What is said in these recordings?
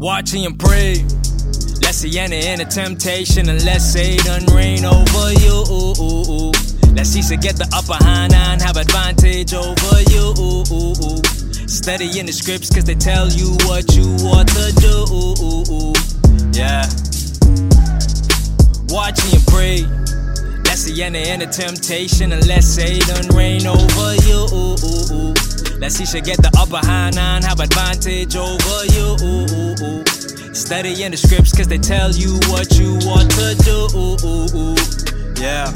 watching and pray. Let's see any in a temptation and let Satan reign over you. Let's see to get the upper hand and have advantage over you. Study in the scripts cause they tell you what you ought to do. Yeah. Watching and pray. Let's see any in a temptation and let Satan reign over you. Let's should get the upper hand and have advantage over you. Study in the scripts cause they tell you what you want to do. Yeah.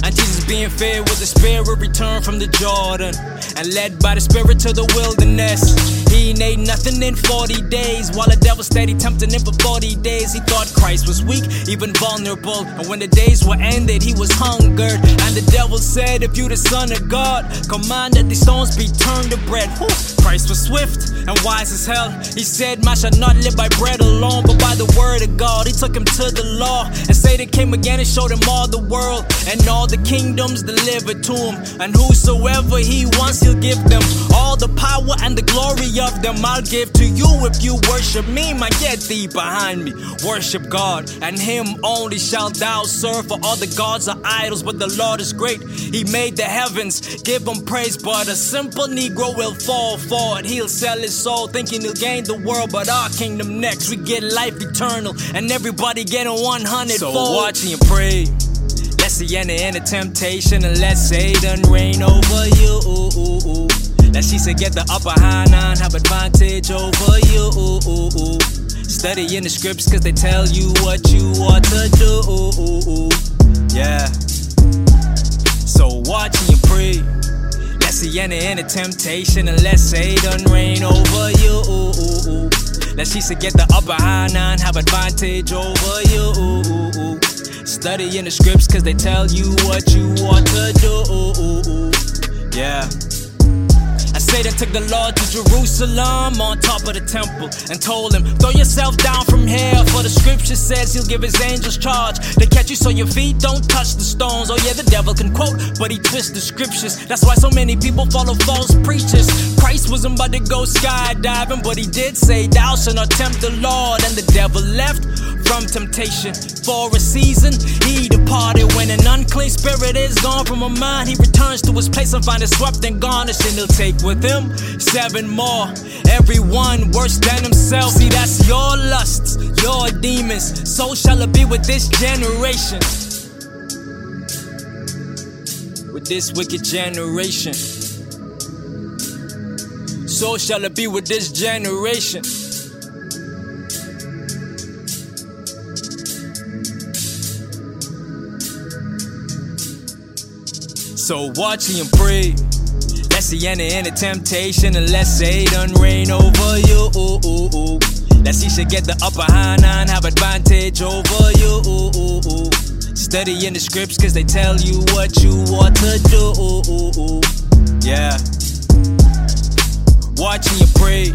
And Jesus being fed with the spirit returned from the Jordan and led by the spirit to the wilderness. He ain't nothing in 40 days while the devil steady tempting him for 40 days. He thought Christ was weak, even vulnerable. And when the days were ended, he was hungered. And the devil said, If you the son of God, command that these stones be turned to bread. Whew. Christ was swift and wise as hell. He said, Man shall not live by bread alone, but by the word of God. He took him to the law, and Satan came again and showed him all the world and all the kingdoms delivered to him. And whosoever he wants, he'll give them all the power and the glory of them. I'll give to you if you worship me. My get thee behind me. Worship God, and him only shalt thou serve. For all the gods are idols, but the Lord is great. He made the heavens, give him praise. But a simple Negro will fall for it. He'll sell his soul, thinking he'll gain the world, but our kingdom next. We get life eternal, and everybody getting 100 So watch and pray. Let's see any in a temptation, and let Satan reign over you. Let's see to get the upper hand and have advantage over you. Study in the scripts cause they tell you what you ought to do. Yeah. So watch and you pray. Let's see any in a temptation and let's say Satan reign over you. Let's see to get the upper hand and have advantage over you. Study in the scripts cause they tell you what you ought to do. And Satan took the Lord to Jerusalem on top of the temple and told him, Throw yourself down from here, for the scripture says he'll give his angels charge. They catch you so your feet don't touch the stones. Oh, yeah, the devil can quote, but he twists the scriptures. That's why so many people follow false preachers. Christ wasn't about to go skydiving, but he did say, Thou shalt not tempt the Lord. And the devil left from temptation for a season. He spirit is gone from a mind. He returns to his place and finds it swept and garnished, and he'll take with him seven more. Everyone worse than himself. See, that's your lusts, your demons. So shall it be with this generation. With this wicked generation. So shall it be with this generation. So watch and pray. Let's see any temptation and let Satan reign over you. Let's see should get the upper hand and have advantage over you. Study in the scripts cause they tell you what you ought to do. Yeah. Watch and pray.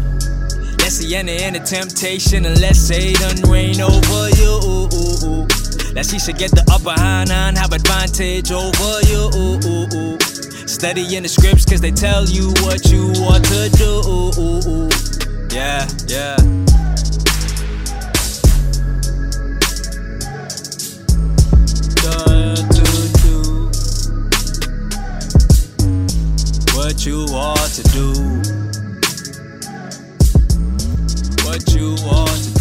Let's see any temptation and let Satan reign over you. Let's see should get the upper hand and have advantage over you do. In the scripts, cause they tell you what you want to do. Yeah, yeah. What you ought to do. What you ought to do.